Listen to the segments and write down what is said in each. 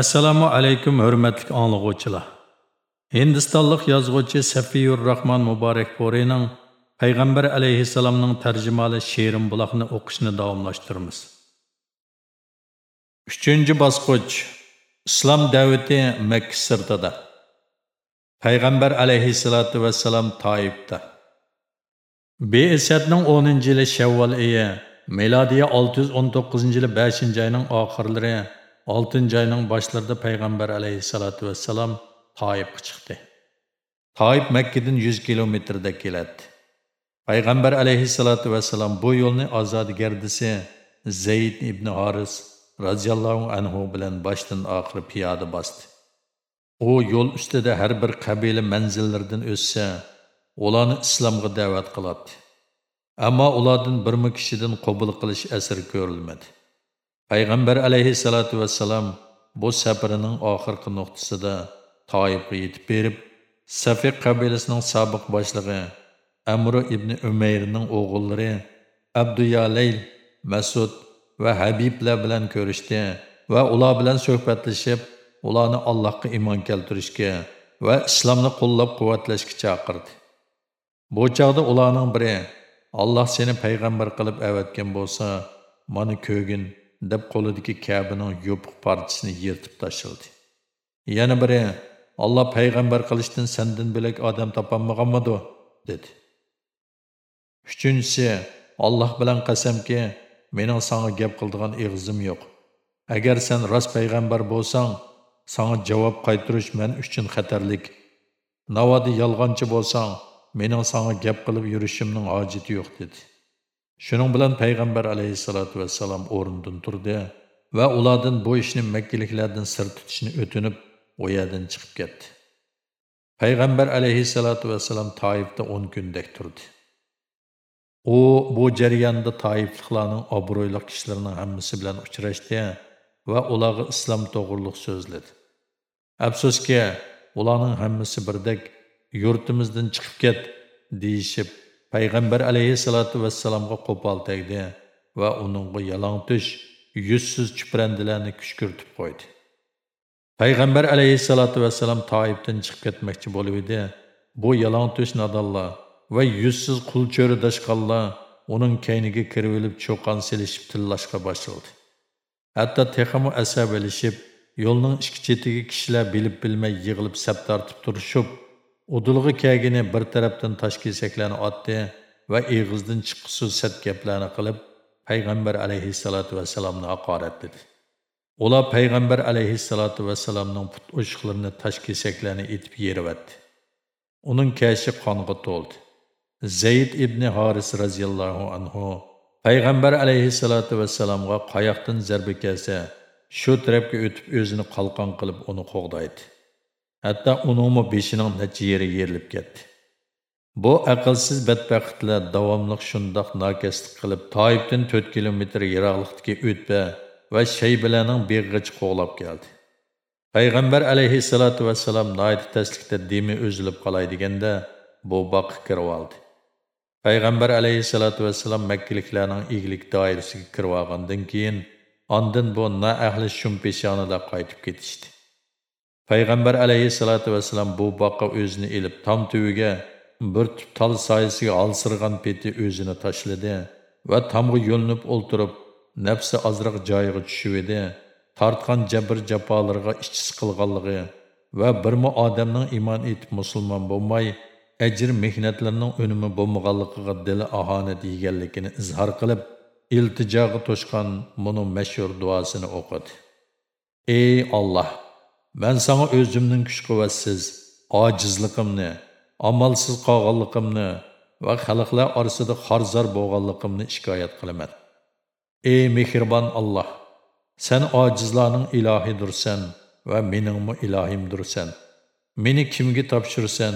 Assalomu alaykum hurmatli anglag'uvchilar. Hindistonlik yozuvchi Safiyur Rahman Muborak Porining Payg'ambar alayhissalomning tarjimali She'rim buloqni o'qishni davomlashtiramiz. 3-bosqich Islom davlati Makka sirtida. Payg'ambar alayhissalatu vassalam Toyibda. Be'isatning 10-yili Shavvol oyi, milodiy 619-yili 5-oyning oxirlari 6-oyning boshlarida payg'ambar alayhissalatu vassalam Toifga chiqdi. Toif Makkadan 100 kilometrda keladi. Payg'ambar alayhissalatu vassalam bu yo'lni ozodgardisi Zayd ibn Haris radhiyallohu anhu bilan boshdan oxiri piyoda bosdi. U yo'l ustida har bir qabila manzillaridan o'tsa, ularni islomga da'vat qiladi. Ammo ulardan birma kishidan qabul qilish asr ko'rilmadi. Payg'ambar alayhissalatu vassalam bu safarining oxirgi nuqtasida Toyibga yetib berib, Safiq qabilasining sobiq boshlig'i Amru ibn Umayrning o'g'illari Abduyalayl, Masud va Habiblar bilan ko'rishdi va ular bilan suhbatlashib, ularni Allohga iymon keltirishga va islomni qo'llab-quvvatlashga chaqirdi. Bu chaqda ularning biri Alloh seni payg'ambar qilib avatgan bo'lsa, mana ko'gin deb qo'lidagi kabining yopiq parchasini yirtib tashladi. Yana biri Alloh payg'ambar qilishdan sendan bilak odam topolmaganmidi dedi. Uchinchisi Alloh bilan qasamki, mening senga gap qildigan ig'zim yo'q. Agar sen rost payg'ambar bo'lsang, senga javob qaytarish men uchun xatarlik. Navodi yolg'onchi bo'lsang, mening senga gap qilib yurishimning hojati yo'q dedi. Shuning bilan payg'ambar alayhisolatu vassalam o'rnidan turdi va ulardan bu ishni makkaliklardan sir tutishni o'tinib, u yerdan chiqib ketdi. Payg'ambar alayhisolatu vassalam Toifda 10 kundek turdi. U bu jarayonda Toifliklarning obro'li kishilarining hammasi bilan uchrashdi va ularga islom to'g'riliq so'zladi. Afsuski, ularning hammasi birdek yurtimizdan chiqib ket deyishib, payg'ambar alayhissalotu vassalomga qo'pol tegdi va uningga yalong tush, yuzsiz chiprandilarni kushkurtib qo'ydi. Payg'ambar alayhissalotu vassalom toibdan chiqib ketmoqchi bo'lib edi. Bu yalong tush nadonlar va yuzsiz qulcho'ri dashqonlar uning kayniga kirib olib cho'qon silishib tillashga boshladi. Hatto texamu asablashib, yo'lning ikki chetiga kishilar bilib bilmay yig'ilib sap tortib turishib, udulg'i kagini bir tarafdan tosh kesaklarni otdi va eg'izdan chiqqisiz sat gaplarni qilib, payg'ambar alayhissalatu vassalamni haqoratladi. Ular payg'ambar alayhissalatu vassalamning put o'shiqlarini tosh kesaklarni etib yerivatdi. Uning kashi qonga to'ldi. Zayd ibn Haris radhiyallohu anhu payg'ambar alayhissalatu vassalamga qayoqdan zarba kelsa, shu tarafga o'tib o'zini qalqon qilib uni qo'g'daydi. Hatto uningmi beshining necha yeri yerilib ketdi. Bu aqlsiz badbaxtlar davomli shundoq nokaslik qilib, Toyibdan 4 kilometr yiroqlikdagi o'tba va shaybalarning beg'ich qo'g'lab keldi. Payg'ambar alayhissalatu vassalam noyat taslikda demi o'zilib qolay deganda bu boqqa kirib oldi. Payg'ambar alayhissalatu vassalam Makkaliklarning eglik doirasiga kirib olgandan keyin ondan bu na ahli shum peshonida qaytib ketishdi. Payg'ambar alayhissalotu vassalam bu boqqa o'zini ilib tom tuviga bir tup tol soyasiga olsirgan peti o'zini tashladi va tomga yo'linib o'ltirib nafsi ozroq joyiga tushib edi tortgan jabr jafolarga ishchis qilganligi va birmi odamning iymon etib musulmon bo'lmay ajr mehnatlarning unumi bo'lmaganligiga dili ahonat yeganligini izhor qilib iltijoga to'shgan buni mashhur duosini o'qidi. Ey olloh man sanga o'zimning kuch quvvatsiz ojizligimni amalsiz qolganligimni va xalqlar orasida xorzor bo'lganligimni shikoyat qilaman ey mehribon alloh sen ojizlarning ilohidirsan va meningmi ilohimdirsan meni kimga topshirsan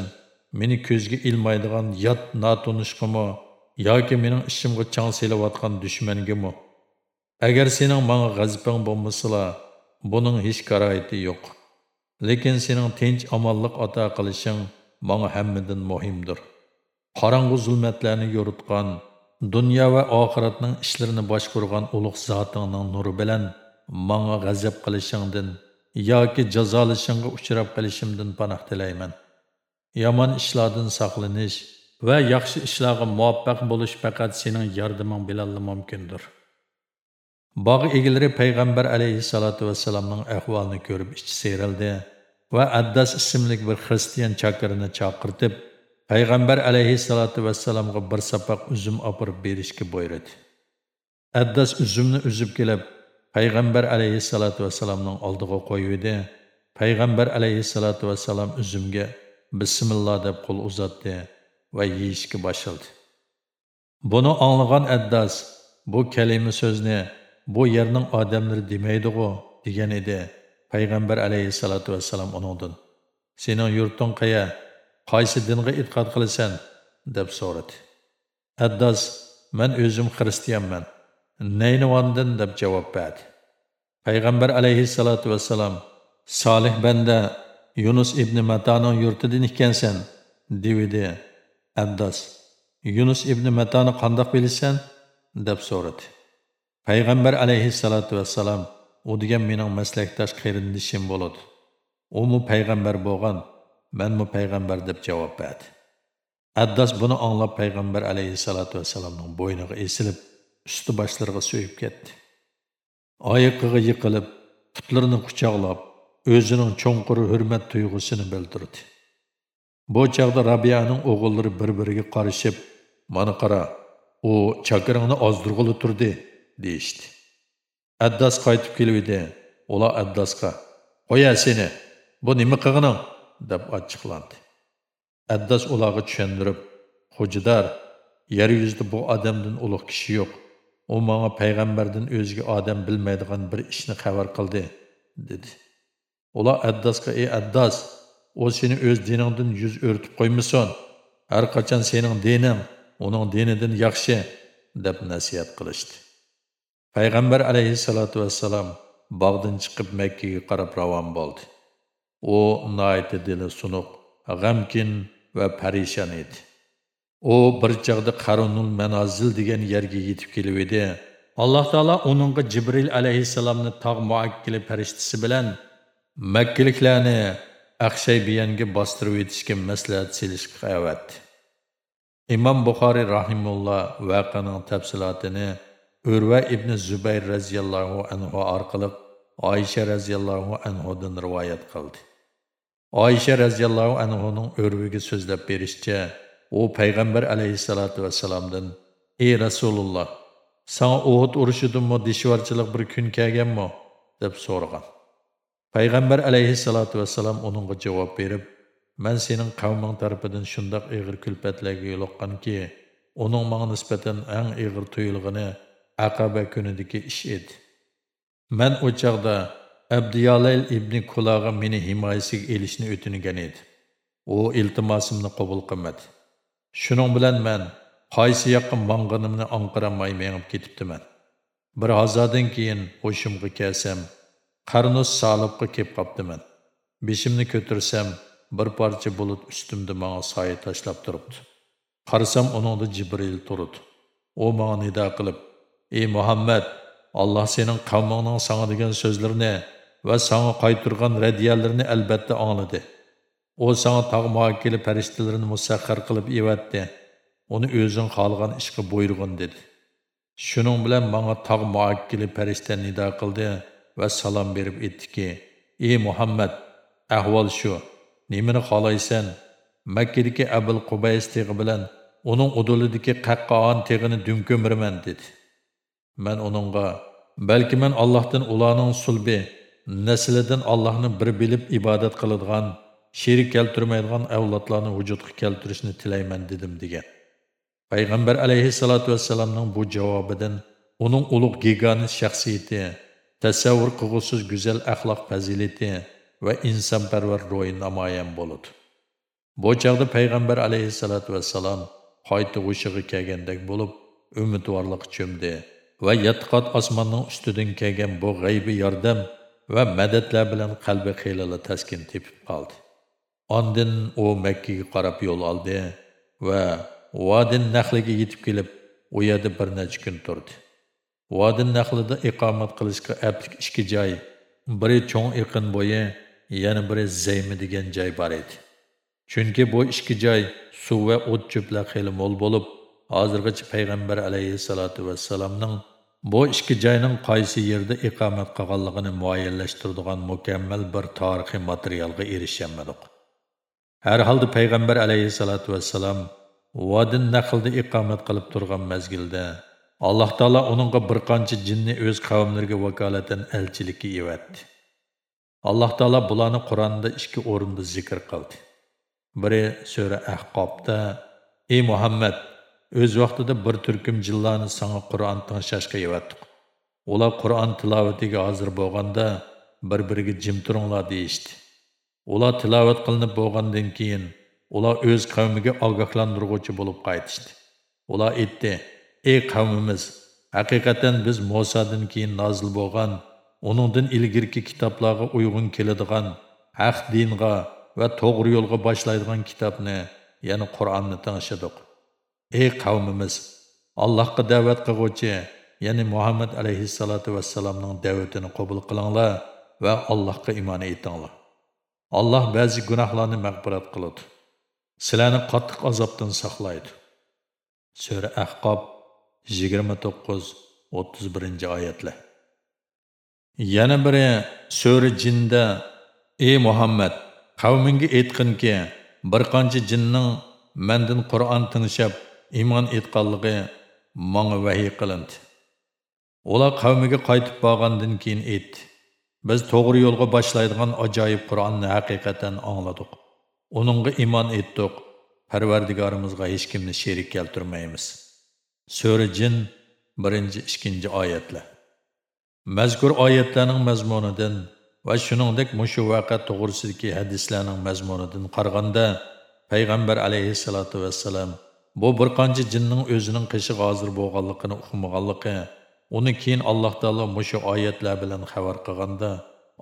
meni ko'zga ilmaydigan yot notunishqimi yoki mening ishimga chang selayotgan dushmangimi? Agar sening manga g'azabing bo'lmasala buning hech karoyati yo'q. Lekin sening tinch omonlik ato qilishing manga hammadan muhimdir. Qorong'u zulmatlarni yo'ritgan dunyo va oxiratning ishlarini boshqurgan ulug' zotingning nuri bilan manga g'azab qilishingdan yoki jazolashingga uchrab qolishimdan panoh tilayman. Yomon ishlardan saqlanish va yaxshi ishlarga muvaffaq bo'lish faqat sening yordaming bilan mumkindir. Bağ egalari payg'ambar alayhissalotu vesselamın əhvalını görüb içi serildi və addas isimlik bir xristian çakırını çakırtıb, payg'ambar alayhissalotu vassalamga bir sapaq üzüm opirib berişki buyurdu. addas üzümünü uzib kelib payg'ambar alayhissalotu vesselamın aldığı qo'ydi payg'ambar alayhissalotu vesselam üzümge bismillah deb qo'l uzatdı və yeyishga başıldı. Bunu anlığan addas bu kelime sözünü bu yerning odamlari demaydigu degan edi payg'ambar alayhissalotu vassalam uningdan sening yurting qaya qaysi dinga e'tiqod qilasan deb so'radi addos man o'zim xristianman Neynivandin deb javob berdi. Payg'ambar alayhissalotu vassalam Solih banda Yunus ibn Mataning yurtidan ekansan, devidi. addos Yunus ibn matoni qandoq bilasan? deb so'radi. Payg'ambar alayhissalotu vassalam u degan mening maslakdosh qarindishim bo'ladi. U mu payg'ambar bo'lgan, menmu payg'ambar deb javob berdi. Addas buni anglab payg'ambar alayhissalotu vassalamning bo'yniga esilib usti boshlariga so'yib ketdi oyiqiga yiqilib putlarini quchoqlab o'zining cho'nqur hurmat tuyg'usini bildirdi bu chog'da rabiyaning o'g'illari bir biriga qarishib mana qara u chakiringni ozdirg'ili turdi deyishdi. Addas qaytib keluvdi ular addasga qo'ya seni bu nima qilgining deb achchiqlandi. Addas ularga tushundirib xo'jidar yer yuzida bu odamdan ulug' kishi yo'q. U manga payg'ambardan o'ziga odam bilmaydigan bir ishni xabar qildi dedi. Ular addasga ey addas u seni o'z diningdan yuz o'rtib qo'ymasin. Har qachon sening dining uning dinidan yaxshi deb nasihat qilishdi. Payg'ambar alayhissalotu vassalam bog'dan chiqib makkaga qarab ravon bo'ldi. U noiti dili sunuq g'amkin va parishon edi. U bir chog'da qarunul manozil degan yerga yetib kelib edi. Alloh taolo uningga jibril alayhissalomni tog' muakkili farishtasi bilan makkaliklarni aqshay biyanga bostirib etishga maslahat selishga qavatdi imom buxoriy rahimulloh voqeaning tafsilotini urva ibn zubayr roziyallohu anhu orqali oysha roziyallohu anhudan rivoyat qildi. Oysha roziyallohu anhuning urviga so'zlab berishicha u payg'ambar alayhissalotu vassalomdan ey rasululloh sana uhud urushidinmi dishvorchilik bir kun kelganmi? deb so'ragan. Payg'ambar вассалам vassalom uningga javob berib сенің sening qavming tarafidan shundoq ig'ir kulpatlarga yo'liqqanki uning manga nisbatan eng ig'ir tuyulg'ini aqaba kunidagi ish edi man u chog'da abdiyalayl ibn kulag'a meni himoyasiga elishni o'tingan edi u iltimosimni qabul qilmadi Shuning bilan men qaysi yoqqa mong'inimni onqiramay mengib ketibdiman. Bir hozirdan keyin o'shimga kelsam, qarnus solibga kelib qolibdiman Beshimni ko'tirsam, bir parcha bulut ustimda menga soya tashlab turibdi. Qarasam uningda Jibril turibdi. U menga nido qilib, "Ey Muhammad, Alloh sening qavmingning sanga degan so'zlarini va sanga qaytirgan radiyalarini albatta angladi." u sanga tog' muakkili farishtalarini musaxhar qilib evatdi. Uni o'zing xohlagan ishga buyurg'in dedi. Shuning bilan manga tog' muakkili farishta nido qildi va salom berib aytdiki ey muhammad ahvol shu. Nimani xohlaysan? Makkadagi abul qubays teg'i bilan uning udulidagi qaqqaon teg'ini dunko'miraman dedi. Man uningga balki man allohdan ularning sulbi naslidan allohni bir bilib ibodat qiladigan sherik keltirmaydigan avlodlarni vujudga keltirishni tilayman dedim degan payg'ambar alayhissalotu vassalamning bu javobidan uning ulug' gigant shaxsiyati tasavvur qilg'usiz go'zal axloq fazilati va insonparvar ruhi namoyon bo'ladi bu chog'da payg'ambar alayhissalotu vassalam qayta g'ushiga kelgandek bo'lib umidvorlik cho'mdi va yatqot osmonning ustidan kelgan bu g'aybi yordam va madadlar bilan qalbi qiylala taskin tepib qoldi Ondan u Makkaga qarab yo'l oldi va Vodin Naxliga yetib kelib, u yerda bir necha kun turdi. Vodin Naxlida iqomat qilishga aplik ikki joy biri cho'ng iqin bo'yi yana biri zaymi degan joy bor edi chunki bu ikki joy suv va o't cho'plar xeli mo'l bo'lib hozirgacha payg'ambar alayhissalotu vassalomning bu ikki joyning qaysi yerda iqomat qilganligini muayyanlashtiradigan mukammal bir tarixiy materialga erishamadik har holda payg'ambar alayhissalotu vassalom vodin naqlda iqomat qilib turgan mazgilda alloh taolo uningga bir qancha jinni o'z qavmlariga vakolatan elchilikka evatdi. Alloh taolo bularni qur'onda ikki o'rinda zikr qildi. Biri sura ahqobda ey muhammad Өз вақтыда бір түркім жилланы саңа Құран тыңшашқа еваттық. Ола Құран тилаватыға азыр болғанда бір-бірге жим тұрыңла дейішті. Ола тилават қылынып болғандан кейін, ола өз қауымыға алғақландырғычы болып қайтышты. Ола етті, «Ей қауымымыз, әқиқаттан біз Мосадан кейін назыл болған, оныңдың илгіркі китаплағы ұйғын келедіған, әқ динға вә тоғыр елға башлайдыған китапны, яны Құранны таңшыдық. Ey qavmimiz allohga da'vat qilg'uvchi ya'ni muhammad alayhissalotu vassalomning da'vatini qabul qilinglar va allohga iymon etinglar. Alloh ba'zi gunohlarni mag'firat qiladi. Sizlarni qattiq azobdan saqlaydi. Sura ahqob 29-31 oyatlar. Yana biri sura jinda ey muhammad qavmingga aytqinki bir qancha jinning mandan qur'on tinglashab iymon etganligi manga vahiy qilindi. Ular qavmiga qaytib borgandan keyin aytdi biz to'g'ri yo'lga boshlaydigan ajoyib qur'onni haqiqatan angladik uningga iymon etdik parvardigorimizga hech kimni sherik keltirmaymiz. So'ri jin birinchi ikkinchi oyatlar. Mazkur oyatlarning mazmunidan va shuningdek mushu vaqa to'g'risidagi hadislarning mazmunidan qaraganda payg'ambar alayhissalotu vassalam bu bir qancha jinning o'zining qishi hozir bo'lganligini uqmaganligi uni keyin alloh taolo mushu oyatlar bilan xabar qilganda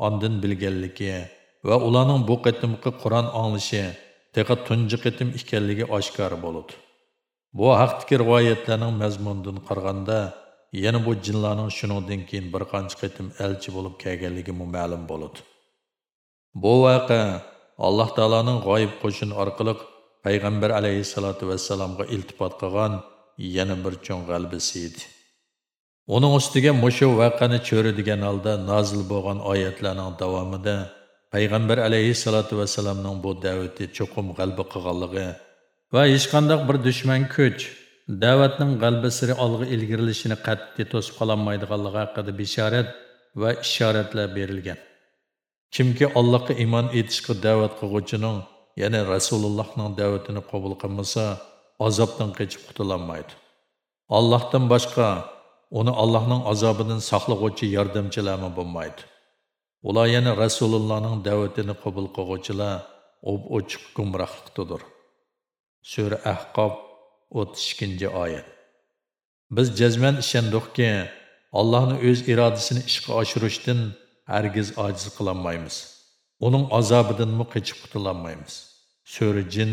ondin bilganligi va ularning bu qatimqi qur'on anglishi teqa tunji qatim ekanligi oshkor bo'ldi. bu haqdagi rivoyatlarning mazmunidan qaraganda yana bu jinlarning shuningdan keyin bir qancha qatim elchi bo'lib kelganligi ma'lum bo'ladi bu voqea alloh taoloning g'oyib qo'shin orqali payg'ambar alayhissalotu vassalomga iltifot qilgan yana bir cho'ng g'albisi edi. Uning ustiga mushu voqeani cho'ridigan holda nozil bo'lgan oyatlarning davomida payg'ambar alayhissalotu vassalomning bu da'vati cho'qim g'alba qilganligi va hech qanday bir dushman kuch da'vatning g'alba siri olg'a ilgirilishini qat'iy to'sib qololmaydiganligi haqida bishorat va ishoratlar berilgan. Kimki allohga iymon etishga da'vat qilg'uvchining ya'ni rasulullohning da'vatini qabul qilmasa azobdan qochib qutulolmaydi allohdan boshqa uni allohning azobidan saqlag'uvchi yordamchilarmi bo'lmaydi. Ular yana rasulullohning da'vatini qabul qilg'uvchilar ob ochiq gumrohliqdadir sura ahqob o'ttiz ikkinchi oyat. Biz jazman ishondikki allohni o'z irodasini ishga oshirishdan hargiz ojiz qilolmaymiz uning azobidanmi qochib qutulolmaymiz sura jin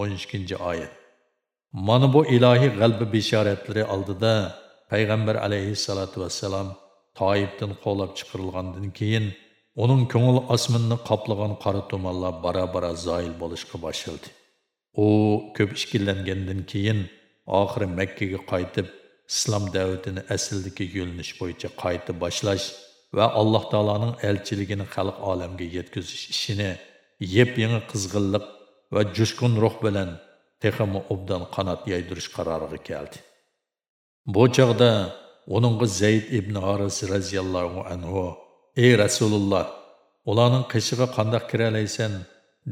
o'n ikkinchi oyat mana bu ilohiy g'albi bishoratlari oldida payg'ambar alayhissalotu vassalam toibdan qo'lab chiqarilgandan keyin uning ko'ngil osmonni qoplagan qora tumanlar bora bora zoil bo'lishga boshildi. u ko'p ishkillangandan keyin oxiri makkaga qaytib islom da'vatini asldagi yo'linish bo'yicha qayta boshlash va alloh taolaning elchiligini xalq olamga yetkazish ishini yep yangi qizg'inlik va jushqun ruh bilan texmi obdan qanot yaydirish qaroriga keldi. Bu chog'da uningga zayd ibn haris roziyallohu anhu ey rasululloh ularning qishig'i qandoq kiralaysan?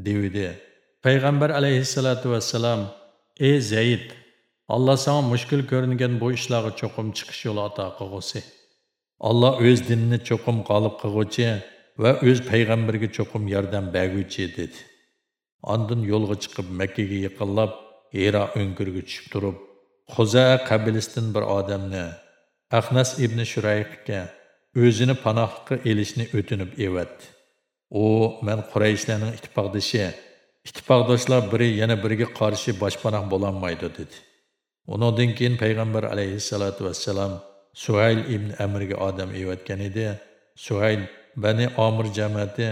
devdi payg'ambar alayhissalotu vassalam ey zayd alloh sanga mushkul ko'ringan bu ishlarga cho'qim chiqish yo'li ato qilg'usi. Alloh o'z dinini cho'qim g'olib qilg'uchi va o'z payg'ambariga cho'qim yordam berguvchi dedi. Ondan yo'lga chiqib Makkaga yaqinlab Hira o'ngirga tushib turib, Xuza qabilasidan bir odamni Ahnas ibn Shurayqga o'zini panohga elishni o'tinib evatdi. U men Qurayshlarning ittifoqdoshi, ittifoqdoshlar biri yana biriga qarshi boshpanoh bo'lolmaydi dedi. Undan keyin payg'ambar alayhissalatu vassalam Suhayl ibn Amrga odam evatgan edi. Suhayl bani omir jamiyati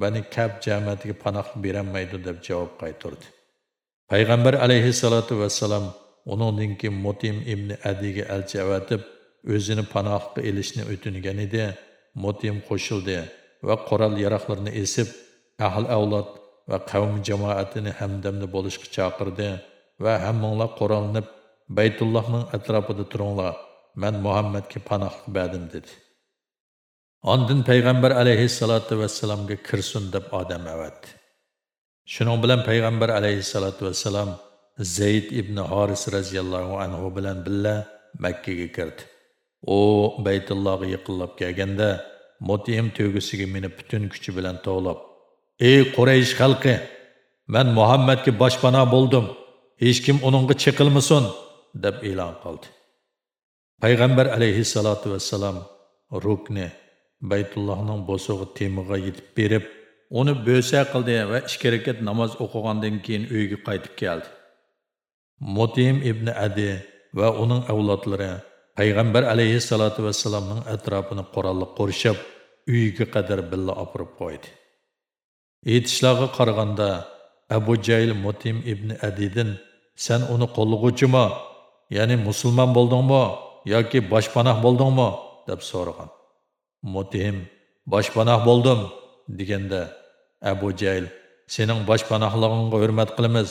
bani kab jamiyatiga panoh berolmaydi deb javob qaytardi. Payg'ambar alayhissalotu vassalam uningdan keyin mutim ibn adiga elchi avatib o'zini panohga ilishni o'tingan edi. Mutim qo'shildi va qurol yaroqlarni esib ahl avlod va qavm jamoatini hamdamni bo'lishga chaqirdi va hammanglar qurollanib baytullohning atrofida turinglar man muhammadga panoh berdim dedi. Ondan payg'ambar alayhissalotu vassalomga kirsin deb odam avatdi shuning bilan payg'ambar alayhissalotu vassalom zayd ibn horis roziyallohu anhu bilan billa makkaga kirdi. U baytullohga yaqinlab kelganda mutim to'gisiga minib butun kuchi bilan to'lab ey quraysh xalqi man muhammadga boshpana bo'ldim hech kim uningga chiqilmasin deb e'lon qildi payg'ambar alayhissalotu vassalom rukni baytullohning bo'sug'i temiga yetib berib uni bo'sa qildi va ikki rakat namoz o'qigandan keyin uyiga qaytib keldi. Mutim ibn adi va uning avlodlari payg'ambar alayhissalotu vassalamning atrofini qurolli qorishib, uyiga qadar billa opirib qo'ydi. Aytishlariga qaraganda abu jayl mutim ibn Adidan sen uni qo'llag'uvchimi ya'ni musulmon bo'ldingmi yoki boshpanoh bo'ldingmi? deb so'ragan. Mutim boshpanoh bo'ldim deganda abu jayl sening boshpanohlig'ingga hurmat qilamiz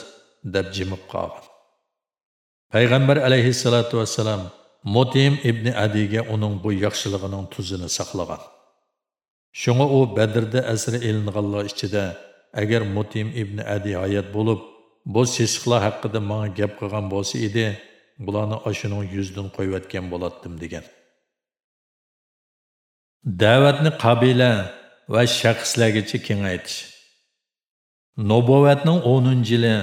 deb jimib qolgan. Payg'ambar alayhissalotu vassalam mutim ibn adiga uning bu yaxshilig'ining tuzini saqlagan. Shunga u badrda asri ilinganlar ichida agar mutim ibn adi hayot bo'lib bu seshiqlar haqida manga gap qilgan bo'lsa edi bularni oshuning yuzidan qo'yayotgan bo'latdim degan. Da'vatni qabila va shaxslargacha kengaytish. Nubuvatning 10 yili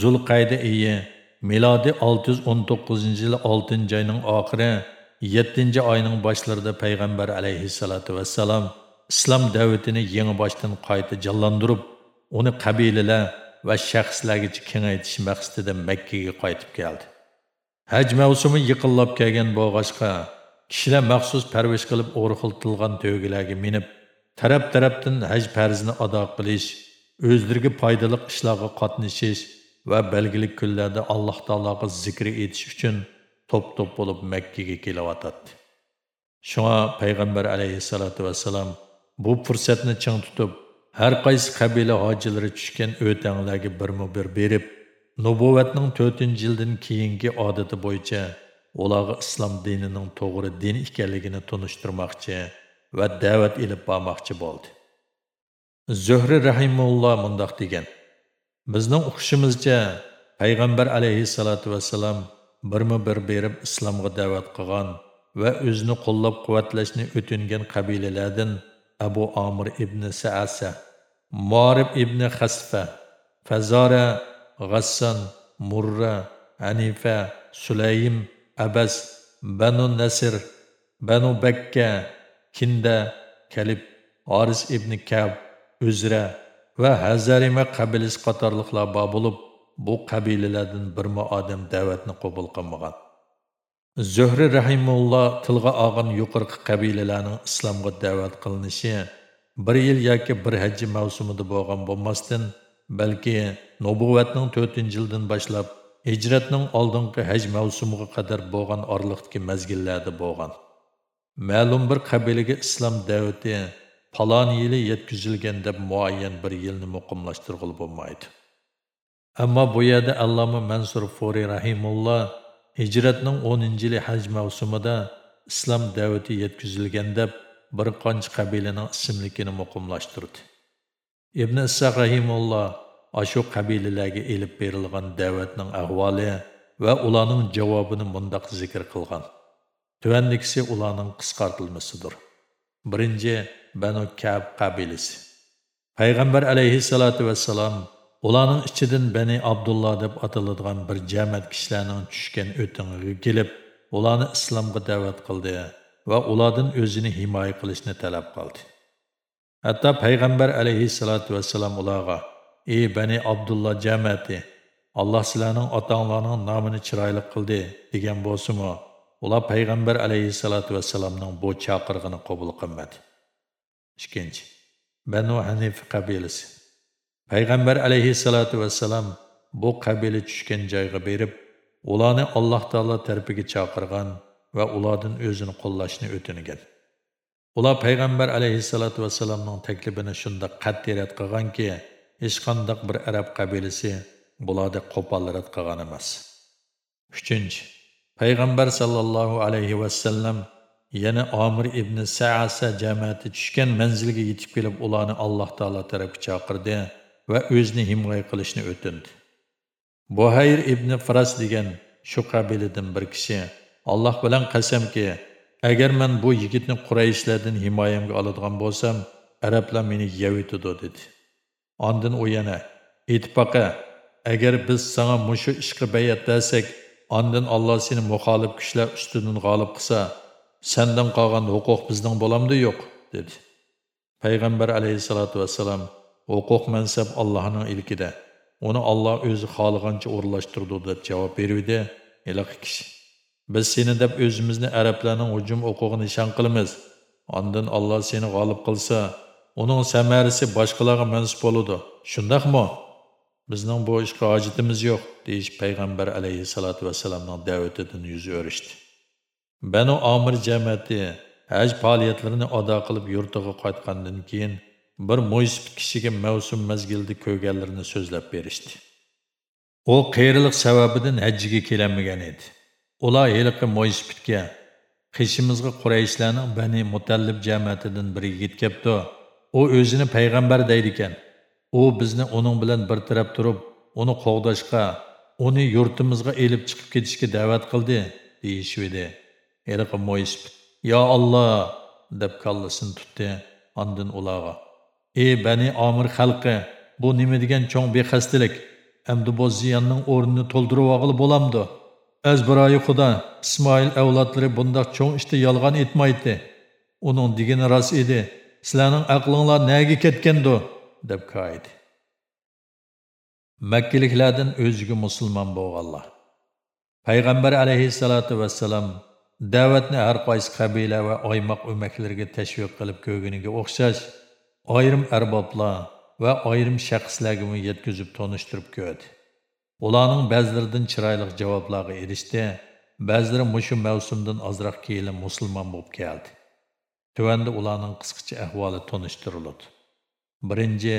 zulqayda iyi milodiy 619 yili 6 oyning oxiri 7 oyning boshlarida payg'ambar alayhissalotu vassalam islom davlatini yangi boshdan qayta jonlantirib uni qabilalar va shaxslargacha kengaytish maqsadida makkaga qaytib keldi. Haj mavsumi yiqinlab kelgan bo'lg'achqa kishilar maxsus parvish qilib o'rxiltilgan to'gilarga minib taraf tarafdan haj farzini ado qilish o'zlariga foydali ishlarga qatnashish va belgilik kunlarda alloh taologa zikri etish uchun to'p to'p bo'lib makkaga kelyotadi shunga payg'ambar alayhissalotu vassalam bu fursatni ching tutib har qaysi qabila hojilari tushgan o'tanglarga birma bir berib nubuvatning to'rtinchi yildan keyingi odati bo'yicha ularga islom dinining to'g'ri din ekanligini tunishtirmoqchi va da'vat ilib bormoqchi bo'ldi zuhri rahimulloh mundoq degan bizning o'qishimizcha payg'ambar alayhissalotu vassalam birma bir berib islomga da'vat qilgan va o'zini qo'llab quvvatlashni o'tingan qabilalardan abu omir ibn saasa morib ibn hasfa fazora g'asson murra hanifa sulaym abas banu nasr banu bakka kinda kalib oris ibn kab Uzra va hazarima qabilis qatorliqlar bor bo'lib bu qabilalardan birma odam da'vatni qabul qilmagan. Zuhri rahimulloh tilga olgan yuqorqi qabilalarning islomga da'vat qilinishi bir yil yoki bir hajji mavsumida bo'lgan bo'lmasdan balki nubuvatning 4-yildan boshlab hijratning oldingi haj mavsumiga qadar bo'lgan orliqdagi mazgillarda bo'lgan. Ma'lum bir qabilaga islom da'vati falon yili yetkazilgan deb muayyan bir yilni muqimlashtirg'il bo'lmaydi. Ammo bu yerda alloma mansur foriy rahimulloh hijratning o'ninchi yili haj mavsumida islom da'vati yetkazilgan deb bir qancha qabilaning ismligini muqimlashtirdi. Ibn issoq rahimulloh aşu qabilalarga elib berilgan da'vatning ahvoli va ularning javobini mundoq zikr qilgan. Tuvanlikisi ularning qisqartilmasidir birinchi banu kab qabilasi. Payg'ambar alayhissalotu vassalom ularning ichidan Bəni Abdullah deyib ataladigan bir jamat kishilarning tushgan o'tingiga kelib ularni islomga da'vat qildi va ulardan o'zini himoya qilishni talab qildi. Hatto payg'ambar alayhissalotu vassalom ularga ey bani abdulla jamati alloh sizlarning otanglarning nomini chiroyli qildi degan bo'lsimi ular payg'ambar alayhissalotu vassalomning bu chaqirig'ini qabul qilmadi. Ikkinchi banu hanif qabilasi. Payg'ambar alayhissalotu vassalam bu qabila tushgan joyga berib ularni alloh taolo tarafiga chaqirgan va ulardan o'zini qo'llashni o'tingan ular payg'ambar alayhissalotu vassalamning taklifini shunda qat'iy rad qilganki hech qandoq bir arab qabilasi bularda qo'pol rad qilgan emas. Uchinchi payg'ambar sallallohu alayhi vasallam yana omir ibn saasa jamoati tushgan manzilga yetib kelib ularni alloh taolo tarafga chaqirdi va o'zini himoya qilishni o'tindi. Buhayr ibn faras degan shu qabiladan bir kishi alloh bilan qasamki agar man bu yigitni qurayishlardan himoyamga oladigan bo'lsam arablar meni yevitidi dedi. Ondin u yana ittifoqa agar biz sana mushu ishqi bayat desak ondin Alloh seni muxolif kuchlar ustidan g'olib qilsa sendan qolgan huquq bizning bo'lamdi yo'q dedi. Payg'ambar alayhissalotu vassalam huquq mansab allohning ilkida uni Alloh o'zi xohlagancha o'rlashtirdi deb javob beruvdi iliq kishi. Biz seni deb o'zimizni arablarning hujum huquqini nishon qilamiz. Ondin Alloh seni g'olib qilsa uning samarasi boshqalarga mansub bo'ladi shundaqmi? Bizning bu ishga hojatimiz yo'q deyish payg'ambar alayhissalotu vassalamning da'vatidan yuz o'rishdi. Banu omir jamiyati haj faoliyatlarini ado qilib yurtiga qaytgandan keyin bir mo'ysib kishiga mavsum mazgilda ko'rganlarini so'zlab berishdi. U qiyrilik sababidan hajjiga kelolmagan edi? Ular heliqi mo'ysibitga qishimizga qurayishlarning bani mutallib jamiyatidan bir yigit kelibdi u o'zini payg'ambar deydi ekan u bizni uning bilan bir taraf turib uni qo'g'dashga uni yurtimizga elib chiqib ketishga da'vat qildi deyishvidi heliqi yo olloh deb kallasini tutdi andin ularga ey bani omir xalqi bu nima degan cho'ng bexastilik endi bu ziyonning o'rnini to'ldirib og'il bo'lamdi azbiroyi xudo ismoil avlodlari bundoq cho'ng ishda yolg'on aytmaydi uning degani rost edi sizlarning aqlinglar nega ketgandi? deb koydi. Makkiliklardan o'ziga musulmon bo'lganlar. Payg'ambar alayhissalotu vassalam da'vatni har qaysi qabila va oymoq o'maklarga tashviq qilib ko'rganiga o'xshash ayrim arboblar va ayrim shaxslarga yetkazib tanishtirib ko'rdi. Ularning ba'zilaridan chiroyli javoblarga erishdi ba'zilari mushu mavsumdan ozroq keyin musulmon bo'lib keldi. Tuvanda ularning qisqacha ahvoli tanishtiriladi birinchi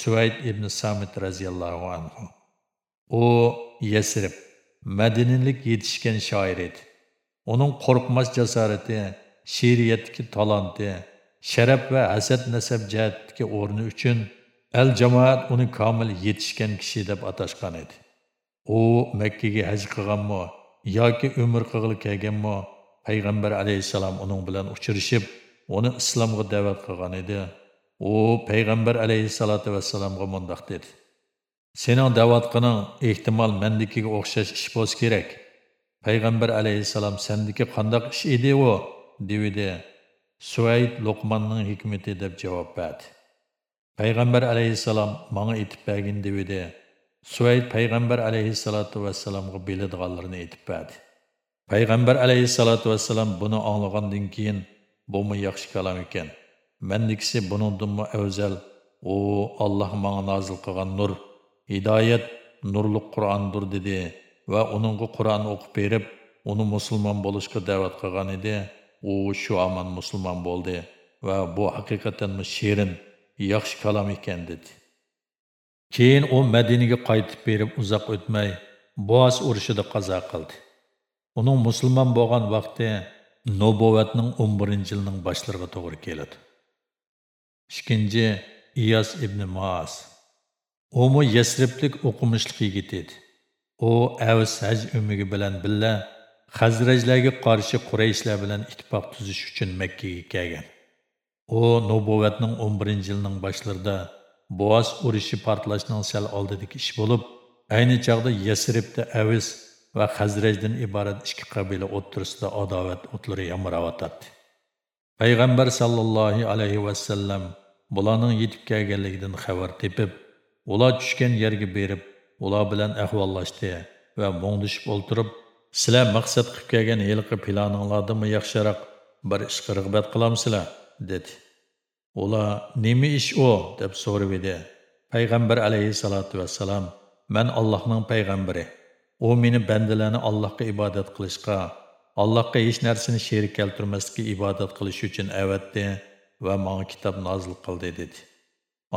suvayd ibn samit roziyallohu anhu. U yasrib madinalik yetishgan shoir edi. Uning qo'rqmas jasorati she'riyatdagi talanti sharaf va hasad nasab jihatdagi o'rni uchun al jamoat uni komil yetishgan kishi deb atashgan edi. U makkaga haj qilganmi yoki umr qilg'ili kelganmi payg'ambar alayhissalom uning bilan uchrashib uni islomga da'vat qilgan edi. U payg'ambar alayhissalotu vassalomga mundoq dedi. Sening da'vat qiling ehtimol mandikiga o'xshash ish bo'lsa kerak. Payg'ambar alayhissalom sandiki qandoq ish edi u? devidi. Suayd luqmonning hikmati deb javob berdi. Payg'ambar alayhissalom manga aytib bergin devidi. Suayd payg'ambar alayhissalotu vassalomga biladiganlarini aytib berdi. Payg'ambar alayhissalotu vassalam buni anglagandan keyin bumi yaxshi kalom ekan? Mandikisi buningdinmi afzal? U alloh manga nozil qilgan nur. Hidoyat nurli qur'ondir dedi va uningga qur'on o'qib berib uni musulmon bo'lishga da'vat qilgan edi. U shu omon musulmon bo'ldi va bu haqiqatan shirin yaxshi kalom ekan? dedi. Keyin u madinaga qaytib berib uzoq o'tmay boas urushida qazo qildi. Uning musulmon bo'lgan vaqti nubuvatning 11 yilning boshlariga to'g'ri keladi ikkinchi iyos ibn muas umi yasriblik o'qimishli yigit edi u avs haj umigi bilan billa Xazrajlarga qarshi Qurayshlar bilan ittifoq tuzish uchun Makkaga kelgan. U nubuvatning 11-yilning boshlarida Boas urushi portlashning sal oldidagi ish bo'lib, ayni chaqda Yasribda Avis va hazrajdan iborat ikki qabila o'ttirisida adovat o'tlari yamrayotdi. Payg'ambar sallallohu alayhi vasallam bularning yetib kelganligidan xabar tepib, ular tushgan yerga berib, ular bilan ahvollashdi va mo'ngdishib o'ltirib sizlar maqsad qilib kelgan yilqi planinglardimi yaxshiroq bir ishga rag'bat qilamsizlar? dedi. Ular nima ish u? deb so'rab edi. Payg'ambar alayhissalotu vassalam man allohning payg'ambari. U meni bandalarni allohga ibodat qilishga allohga hech narsani sherik keltirmaslikka ibodat qilish uchun avatdi va manga kitob nozil qildi dedi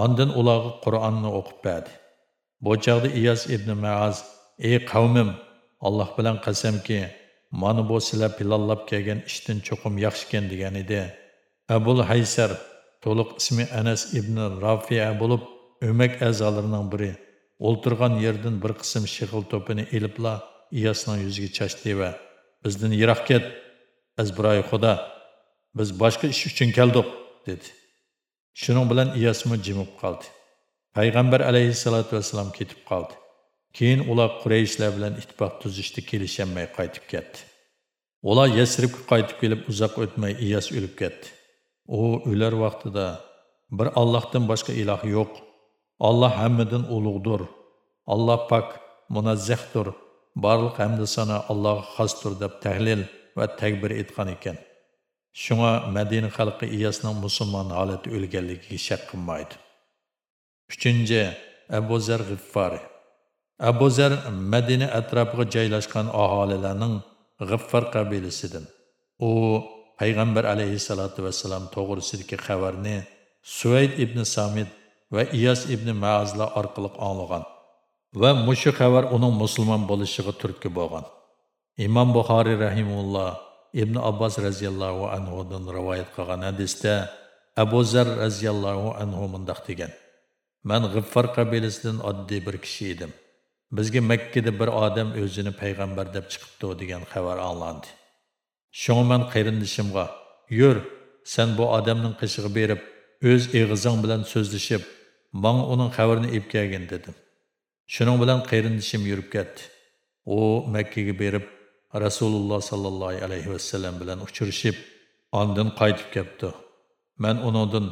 Ondan ularga Qur'onni o'qib berdi. Bu chaqda Iyas ibn Maaz: "Ey qavmim, Alloh bilan qasamki, mana bu sizlar pilallab kelgan ishdan cho'qim yaxshi ekan" degan edi. Abul Haysar to'liq ismi Anas ibn Rafi'a bo'lib, o'mak a'zolarining biri. O'ltirgan yerdan bir qism shig'il to'pini elibla Iyasning yuziga chashdi va bizdan yiroq ket. Azbiroy Xudo, biz boshqa ish uchun keldik, dedi. Shuning bilan Iyasmi jimib qoldi. Payg'ambar alayhissalatu vassalam ketib qoldi. Keyin ular Qurayshlar bilan ittifoq tuzishdi, kelishamay qaytib ketdi. Ular Yasribga qaytib kelib uzoq o'tmay Iyas o'lib ketdi. U o'lar vaqtida bir Allohdan boshqa iloh yo'q. Allah hammadan ulug'dir. Allah pak, munazzahdir. Barliq hamda sana Allohga xosdir deb tahlil va takbir etgan ekan. Шуңа Мәдина халқы Иясның мұсылман халаты өлгенлігіге шәк қылмайды. Үшінші, Әбу Зәр Ғиффари. Әбу Зәр Мәдина әтрапыға joylashgan aholilarning G'iffar qabilasidan. U payg'ambar alayhissalatu vassalam to'g'risidagi xabarni Suvayd ibn Samid va Iyas ibn mazla orqali anglagan va mushu xabar uning musulmon bo'lishiga turtki bo'lgan. Imom Buxoriy rahimulloh ibn abbos roziyallohu anhudan rivoyat qilgan hadisda abu zar roziyallohu anhu mundoq degan man g'iffar qabilasidan oddiy bir kishi edim bizga makkada bir odam o'zini payg'ambar deb chiqibdi degan xabar anglandi shunga man qarindishimga yur sen bu odamning qishig'i berib o'z ig'izing bilan so'zlashib manga uning xabarini ep kelgin dedim. Shuning bilan qarindishim yurib ketdi u makkaga berib rasululloh sollallohu alayhi vasallam bilan uchrashib ondan qaytib kelibdi man unidan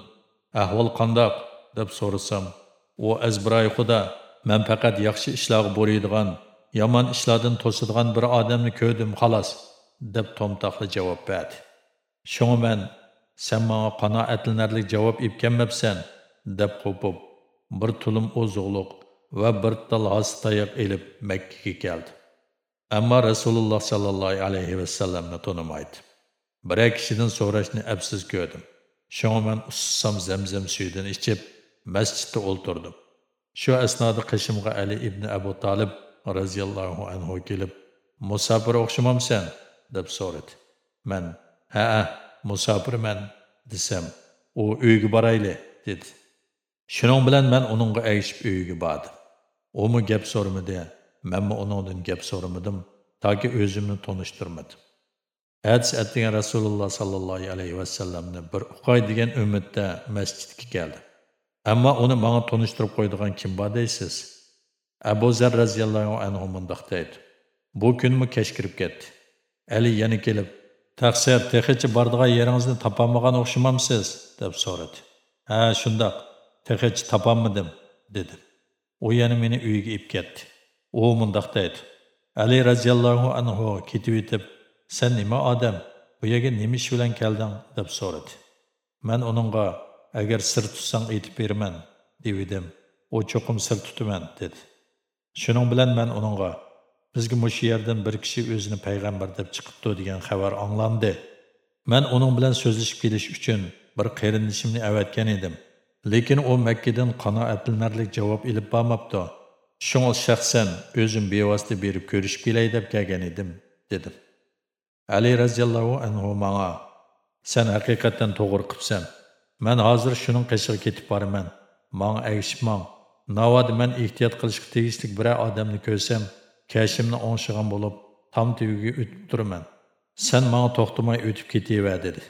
ahvol qandoq deb so'rasam u azbiroy xudo man faqat yaxshi ishlarga bo'ladigan yomon ishlardan to'sadigan bir odamni ko'rdim xolos deb tomtoqli javob berdi. Shunga man sen manga qanoatlanarli javob epkanmabsan deb qo'pib bir tulum ozuqluq va bir tal hos tayoq ilib makkaga keldi Ammo Rasululloh sallallohu alayhi va sallamni tonimaydi. Bir kishidan so'rashni absiz ko'rdim. Shunga men ussam zamzam suyidan ichib, masjidda o'ltirdim. Shu asnoda qishimga Ali ibn Abu Talib radhiyallohu anhu kelib, "Musafir o'xshamamsan?" deb so'radi. Men, "Ha, musafirman" desam, "U uyga borayli" dedi. Shuning bilan men uningga ayishib uyiga bordim. U mu gap so'ramadi. manmi uningdan gap so'ramadim toki o'zimni tanishtirmadim. Hadis aytgan rasululloh sollallohu alayhi vasallamni bir uqay degan umidda masjidga keldi ammo uni manga tanishtirib qo'ydigan kim bor deysiz? Abu zar roziyallohu anhu mundoq deydi bu kunmi kech kirib ketdi. Ali yana kelib taqsir tehicha bordigan yeringizni topolmagan o'xshamamsiz? deb so'radi. Ha shundoq. Tehicha topolmadim dedi. U yana meni uyiga ib ketdi u mundoq deydi ali roziyallohu anhu ketib yetib sen nima odam? Bu yerga nima ish bilan kelding? deb so'radi. Man uningga agar sir tutsang aytib beraman dedim. u cho'qim sir tutaman dedi. Shuning bilan man uningga bizga mush yerdan bir kishi o'zini payg'ambar deb chiqibdi degan xabar anglandi man uning bilan so'zlashib kelish uchun bir qarindishimni avatgan edim. Lekin u makkadan qanoatlanarlik javob ilib bormabdi. Shunga shaxsan o'zim bevosita berib ko'rish kelay deb kelgan edim dedim. Ali roziyallohu anhu menga: "Sen haqiqatan to'g'ri qipsan. Men hozir shuning qishig'i ketib boraman. Mang ayishmang. Navod men man ehtiyot qilishga tegishli bir odamni ko'rsam kashimni o'ngshigan bo'lib tom tugiga o'tib turaman. Sen menga to'xtamay o'tib ketaver dedi.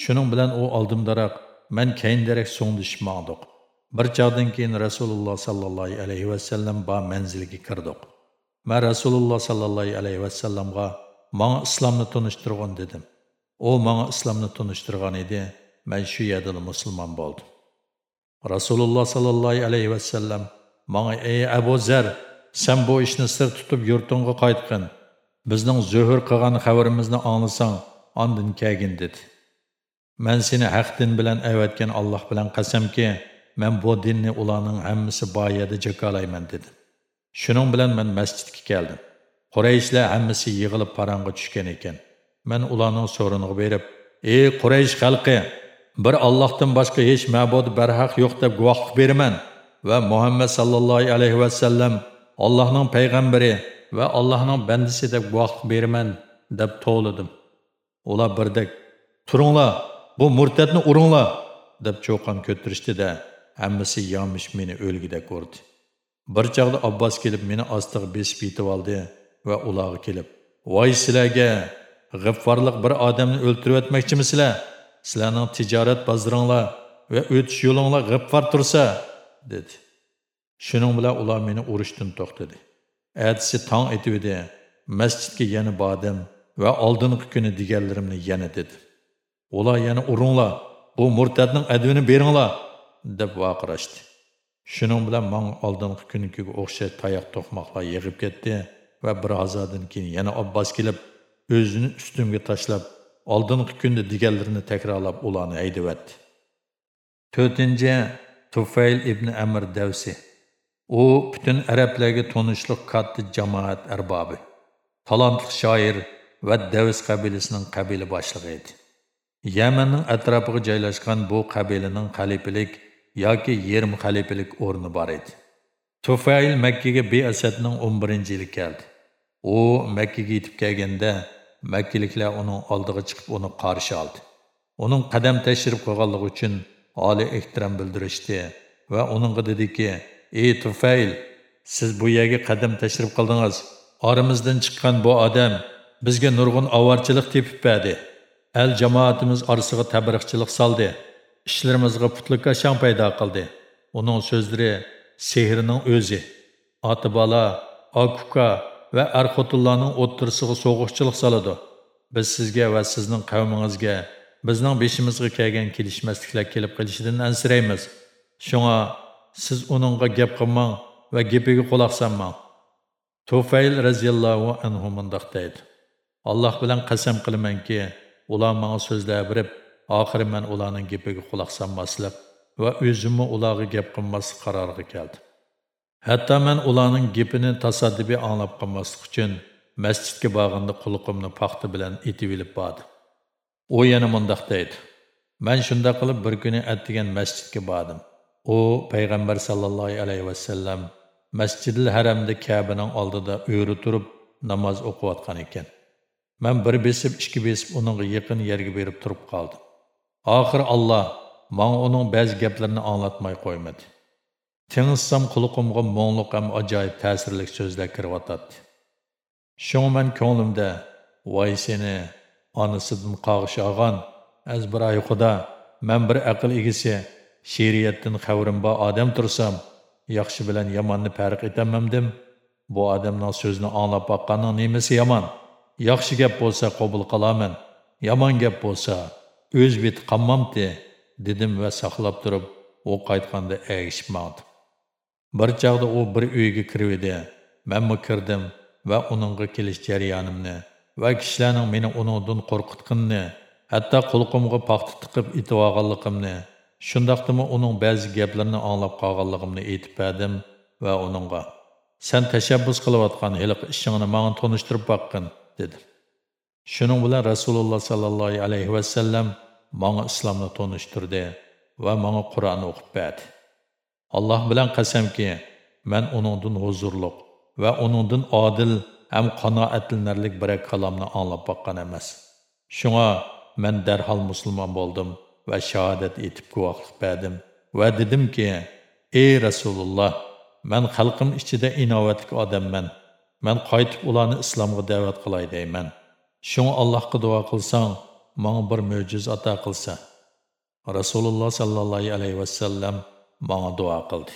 Shuning bilan u oldimdaroq өтіп кетейвә, деді. Шуның білән о алдымдарақ, мән кейіндерек соңдышып маңдық. Bir çağdan keyin Rasululloh sallallohu alayhi vasallam ba manzilga kirdik. Men Rasululloh sallallohu alayhi vasallamga menga islomni tunishtirgan dedim. U menga islomni tunishtirgan edi. Men shu yerda musulmon bo'ldim. Rasululloh sallallohu alayhi vasallam menga ey Abu Zar, sen bu ishni sir tutib yurtingga qaytqin. Bizning zuhur qilgan xabarimizni anglasang, ondan kelgin dedi. Man seni haq din bilan avatgan alloh bilan qasamki man bu dinni ularning hammasi boyada jakolayman dedi. Shuning bilan man masjidga keldim. Qurayshlar hammasi yig'ilib parangga tushgan ekan. Man ularning so'riniga berib ey quraysh xalqi bir allohdan boshqa hech ma'bud barhaq yo'q deb guvohlik beraman va muhammad sallallohu alayhi vasallam allohning payg'ambari va allohning bandisi deb guvohlik beraman deb to'lidim ular birdek turinglar bu murtadni uringlar deb cho'qon ko'tirishdida hammasi yomish meni o'lgidek ko'rdi. Bir chog'da abbos kelib meni ostiga besib yetib oldi va ularga kelib voy sizlarga g'ifforliq bir odamni o'ltirib o'tmoqchimisizlar sizlarning tijorat bozoringlar va o'tish yo'linglar g'iffor tursa dedi. Shuning bilan ular meni urishdan to'xtadi. Ertasi tong etibdi masjidga yana bordim va oldingi kuni deganlarimni yana dedi. Ular yana uringlar bu murtadning advini beringlar deb vaqirashdi. Shuning bilan man oldingi kunikiga o'xshash tayoq to'qmoqlar yig'ib ketdi va bir ozodan keyin yana abbos kelib o'zini ustimga tashlab oldingi kunda deganlarini takrorlab ularni haydavatdi to'rtinchi tufayl ibn amir davsi. U butun arablarga tonishliq katta jamoat arbobi talantli shoir va davs qabilasining qabila boshlig'i edi. Yemenning atrofiga joylashgan bu qabilaning xalifalik yoki yerim xalifalik o'rni bor edi. Tufayl makkaga beasadning 11 yili keldi. U makkaga yetib kelganda Makkiliklar uning oldiga chiqib uni qarshi oldi. Uning qadam tashrif qilganligi uchun oli ehtirom bildirishdi va uningga dediki ey tufayl siz bu yerga qadam tashrif qildingiz. Orimizdan chiqqan bu odam bizga nurg'un avorchilik tepib berdi. Әл жамаатымыз арасыға тәбіріқчілік салды. Ішілерімізге пұтлыққа шан пайда қылды. Оның сөздері сехірінің өзі. Аты бала, Акука вә Әрқотулланың отырсығы соғықчылық салады. Біз сізге вә сіздің қауымыңызге, біздің бешімізге кәген келішмәстіклер келіп қылышыдың әнсірейміз. Шуңа сіз оныңға геп қылмаң вә гепеге қолақ санмаң. Туфайл разияллаху әнху мұндақ дейді. Аллах білән қасам қылымен ке, ular manga so'zlab berib oxiri man ularning gapiga quloq solmaslik va o'zimni ularga gap qilmaslik qaroriga keldim. Hatto man ularning gapini tasodifiy anglab qolmaslik uchun masjidga borganda quliqimni paxta bilan etib ilib bordim. U yana mundoq deydi man shunday qilib bir kuni atdigan masjidga bordim. U payg'ambar sallallohu alayhi vasallam masjidil haramda kabining oldida o'ri turib namoz o'qiyotgan ekan. Man bir besib ikki besib uningga yaqin yerga berib turib qoldim oxiri alloh manga uning ba'zi gaplarini Теңізсам qo'ymadi tingizsam әм ажайып тәсірлік ajoyib кіріп атады. Шоң мен көңілімді, «Вай сені, seni қағышы аған, әз бір айқыда, мен бір әқіл egisi шериеттің қәуірім ба адам тұрсам, яқшы білән яманны farq етәмімдім, бұ адамның сөзіні аңлап баққаның немесі яман?» Yaxshi gap bo'lsa qabul qilaman yomon gap bo'lsa o'z beti qammamdi dedim va saqlab turib u qaytganda agishib maqdim bir chog'da u bir uyga kirib edi. Manmi kirdim va uningga kelish jarayonimni va kishilarning meni uningdan qo'rqitqinni hatto qulqimga paxta tiqib itib olganligimni shundoqdimi uning ba'zi gaplarini anglab qolganligimni aytib berdim va uningga sen tashabbus qilayotgan hiliq ishingni manga tanishtirib boqqin. Dedi. Shuning bilan rasululloh sollallohu alayhi vasallam manga islomni tanishtirdi va manga qur'onni o'qib berdi. Alloh bilan qasamki man uningdan huzurliq va uningdan odil ham qanoatlanarlik bir kalomni anglab boqqan emas. Shunga man darhol musulmon bo'ldim va shahodat etib guvohlik berdim va dedimki ey rasululloh man xalqim ichida inovatli odamman. Мен қайтып уланы исламға дәвәт қылай деймін. Шуң Аллаһка дуа қылсаң, маңа бір мөжиз ата қылса. Расулуллах саллаллаһу алейхи ва саллам маңа дуа қылды.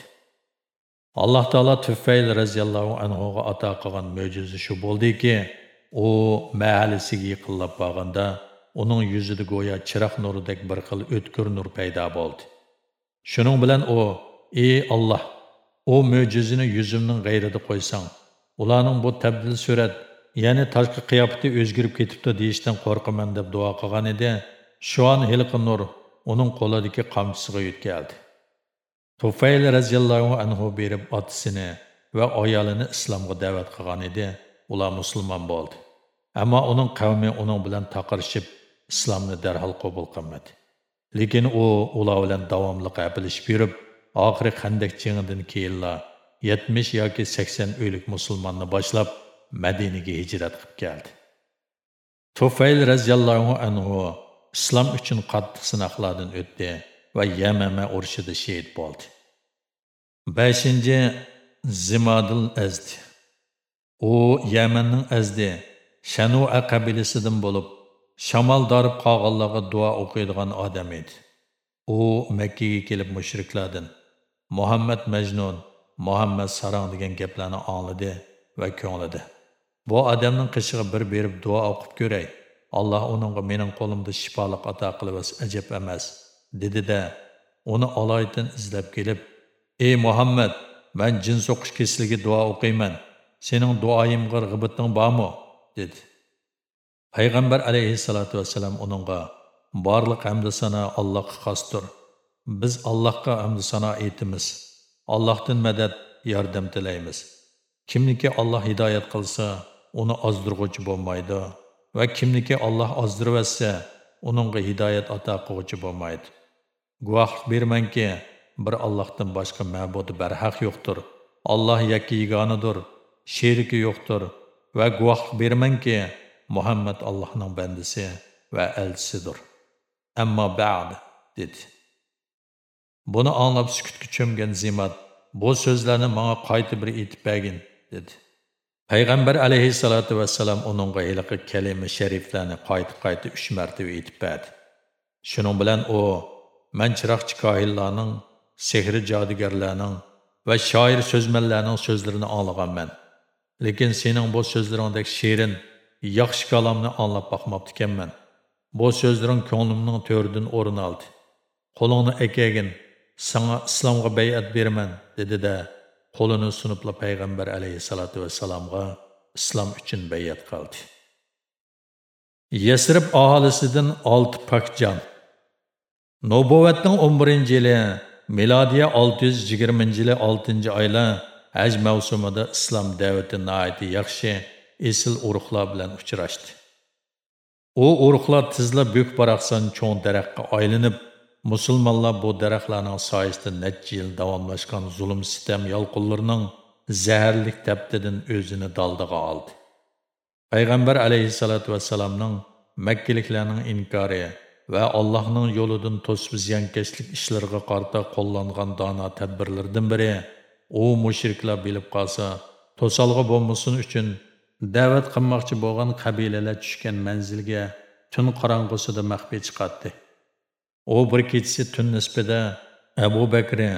Аллаһ Таала Түфәйл разияллаһу анһуга ата қылған мөжизі шу болдыки, у мәхәллесиге йықыллап барганда, оның yüzіде гоя чырақ нурыдек бір қыл өткір нур пайда болды. Шуның белән у, "Ey Аллаһ, о мөжизені yüzімнің ғайрыды қойсаң, ularning bu tabdil surat ya'ni tashqi qiyofati o'zgarib ketibdi deyishdan qo'rqaman deb duo qilgan edi. Shu an hiliqi nur uning qo'lidagi qamchisiga yetkaldi tufayl roziyallohu anhu berib otisini va ayolini islomga da'vat qilgan edi. Ular musulmon bo'ldi. Ammo uning qavmi uning bilan taqirishib islomni darhol qabul qilmadi. Lekin u ular bilan davomli qabilishib yurib oxiri qandak jengidan keyinla 70 yoki 80 o'lik musulmonni boshlab madinaga hijrat qilib keldi. Tufayl roziyallohu anhu islom uchun qattiq sinoqlardan o'tdi va yamama urushida shehid bo'ldi. Beshinchi zimadil azdi u yamanning azdi shanua qabilasidan bo'lib shamol dorib qolganlarga duo o'qiydigan odam edi. U makkaga kelib mushriklardan muhammad majnun muhammad sarong degan gaplarni angladi va ko'nglidi bu odamning qishig'i bir berib duo o'qib ko'ray. Alloh uningga mening qo'limda shifoliq ato qilibas ajab emas dedi-da uni oloydan izlab kelib ey muhammad man jin so'qish kesiliga duo o'qiyman. Sening duoyimga g'ibiting bormi? dedi. Payg'ambar alayhissalotu vassalam uningga borliq hamdu sana allohga xosdir. Biz allohga hamdu sano aytimiz. Allohdan madad yordam tilaymiz kimniki alloh hidoyat qilsa uni azdırgıcı bo'lmaydi va kimniki alloh ozdirvatsa uningga hidoyat ato bulmaydı. bo'lmaydi birmen ki, bir allohdan boshqa berhak yoktur. yo'qdir alloh yiganıdır, şeriki yoktur. yo'qdir va birmen ki, muhammad allohning bendisi va elchisidir Ama ba'd dedi buni anglab sukutga cho'mgan zimat bu so'zlarni menga qayta bir aytib bergin dedi. Payg'ambar alayhissalotu vasallam uningga iliq kalima shariflarni qayta qayta 3 marta aytib berdi. Shuning bilan u man chiroqchi kohillarning sehri jodugarlarning va shoir so'zmanlarning so'zlarini anglaganman. Lekin sening bu so'zlaringdek shirin yaxshi kalomni anglab boqmabdi ekanman bu so'zlaring ko'nglimning to'ridan o'rin oldi. Qo'lingni akagin sana islomga bayat beraman dedi-da qo'lini sunibla payg'ambar alayhissalotu vassalomga islom uchun bayat qildi. Yasrib aholisidan olti pokjon nubuvatning 11 yili milodiya 620 yili 6 oylar haj mavsumida islom da'vati nihoyatda yaxshi esil urug'lar bilan uchrashdi. U urug'lar tizla bo'k baraqsan cho'ng daraxtga aylanib musulmonlar bu daraxtlarning soyasida necha yil davomlashgan zulm sitam yolqinlarining zaharlik taptidan o'zini daldiga oldi payg'ambar alayhissalotu vassalamning makkaliklarning inkori va allohning yo'lidan to'sib ziyonkashlik ishlariga qarta qo'llangan dono tadbirlardan biri u mushriklar bilib qolsa to'salg'i bo'lmasin uchun da'vat qilmoqchi bo'lgan qabilalar tushgan manzilga tun qorong'usida maxfiy chiqatdi u bir kechasi tun nisbida abu bakri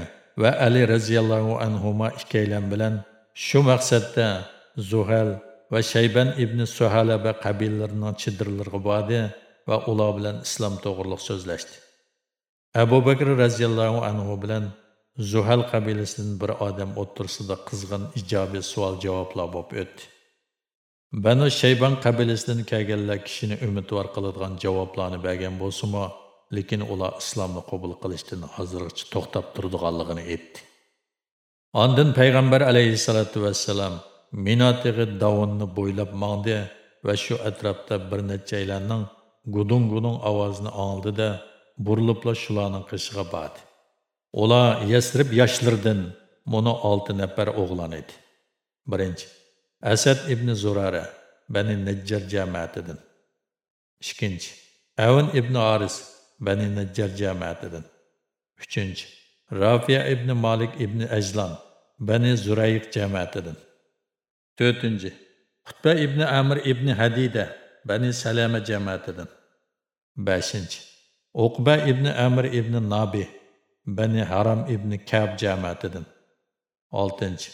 va ali roziyallohu anhuma ikkalan bilan shu maqsadda zuhal va shayban ibn suhalaba qabilalarining chidirlariga bordi va ular bilan islom to'g'riliq so'zlashdi. Abu bakr roziyallohu anhu bilan zuhal qabilasidan bir odam o'ttirsida qizg'in ijobiy savol javoblar bo'lib o'tdi. Banu shayban qabilasidan kelganlar kishini umidvor qiladigan javoblarni bergan bo'lsimi lekin ular islomni qabul qilishdan hozirgacha to'xtab turdiganligini aytdi. Ondan payg'ambar alayhissalotu vassalam minotig'i davonni bo'ylab mangdi va shu atrofda bir necha aylanning gudung gudung ovozini oldida burilibla shularning qishiga bordi ular yasrib yoshlardan buni olti nafar o'g'lon edi. Birinchi asad ibn zurara bani najjar jamoatidan. Ikkinchi avin ibn oris Bani Najjar cəmiyyətidən. 3. Rafiya ibn Malik ibn Ajlan Bani Zürayq cəmiyyətidən. 4. Xütbə ibn Amr ibn Hadida Bani Salama cəmiyyətidən. 5. Uqba ibn Amr ibn Nabi, Bani Haram ibn Kab cəmiyyətidən. 6.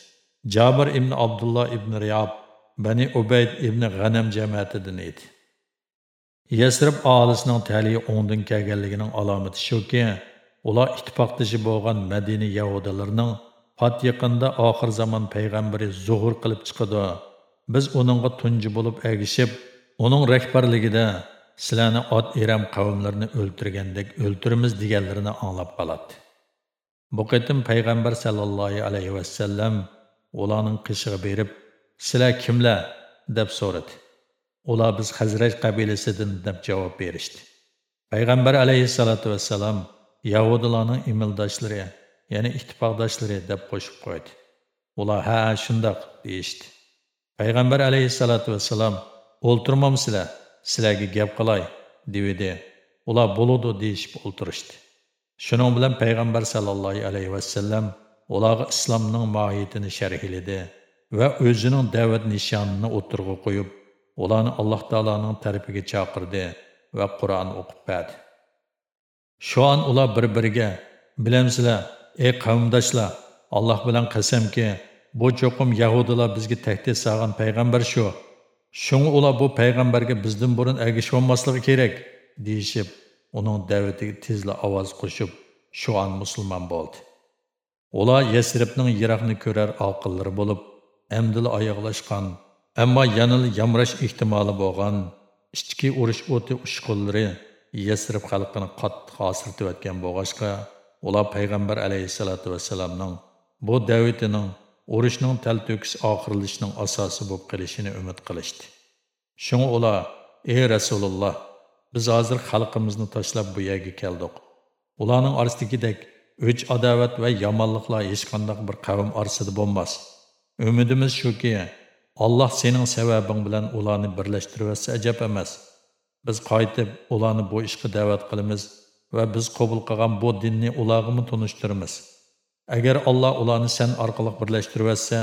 Cabir ibn Abdullah ibn Riyab, Bani Ubeyd ibn Ghanam cəmiyyətidən idi. Yasrib oilasining taliyi o'ngdan kelganligining alomati shuki ular ittifoqdoshi bo'lgan madina yahudalarining pat yaqinda oxir zamon payg'ambari zuhur qilib chiqadi biz uningga tunji bo'lib egishib, uning rahbarligida sizlarni ot eram qavmlarini o'ltirgandek o'ltirimiz deganlarini anglab qoladi. Bu qitim payg'ambar sallallohu alayhi vasallam ularning qishig'i berib sizlar kimlar? deb so'radi. Ular biz hazraj qabilasidan deb javob berishdi. Payg'ambar alayhissalotu vassalam yahudilarning imildoshlari ya'ni ittifoqdoshlari deb qo'shib qo'ydi. Ular ha shundoq deyishdi. Payg'ambar alayhissalotu vassalam o'ltirmamsizlar sizlarga gap qilay dedi. ular bo'ludi deyishib o'ltirishdi. Shuning bilan payg'ambar sallallohu alayhi vasallam ularga islomning mohiyatini sharhladi va o'zining da'vat nishonini o'tirg'a qo'yib ularni alloh taoloning tarafiga chaqirdi va qur'on o'qib berdi. Shu on ular bir biriga bilamsizlar ey qavmdoshlar alloh bilan qasamki bu cho'qim yahudilar bizga tahdid solgan payg'ambar shu. Shunga ular bu payg'ambarga bizdan burun ergasholmasligi kerak deyishib uning da'vatiga tezla ovoz qo'shib shu on musulmon bo'ldi. Ular yasribning yiroqni ko'rar oqillari bo'lib amdili oyoqlashgan ammo yanili yamrash ehtimoli bo'lgan ichki urush o'ti ushqunlari yasrib xalqini qattiq hosirtayotgan bo'lg'achqa ular payg'ambar alayhissalotu vassalamning bu da'vatining urushning talto'kis oxirlashning asosi bo'lib qolishini umid qilishdi. Shunga ular ey rasululloh biz hozir xalqimizni tashlab bu yerga keldik. Ularning orasidagidek o'ch adovat va yomonliklar hech qanday bir qavm orasida bo'lmas. Umidimiz shuki Allah senin sababing bilan ulanı birlashtirvatsa ajab emas. Biz qaytib ulanı bu ishga da'vat qilamiz va biz qabul qilgan bu dinni ularga tunishtiramiz. Agar alloh ularni sen orqali birlashtirvatsa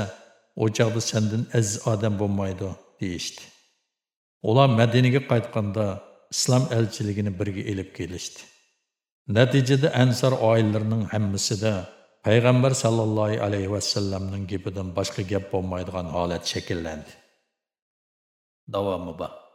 u chog'da sendan aziz bulmaydı, bo'lmaydi Ulan ular madinaga İslam islom birgi birga ilib kelishdi. Natijada ansor oilalarining hammasida payg'ambar sallallohu alayhi vasallamning gapidan boshqa gap bo'lmaydigan holat shakllandi. Davomi bor.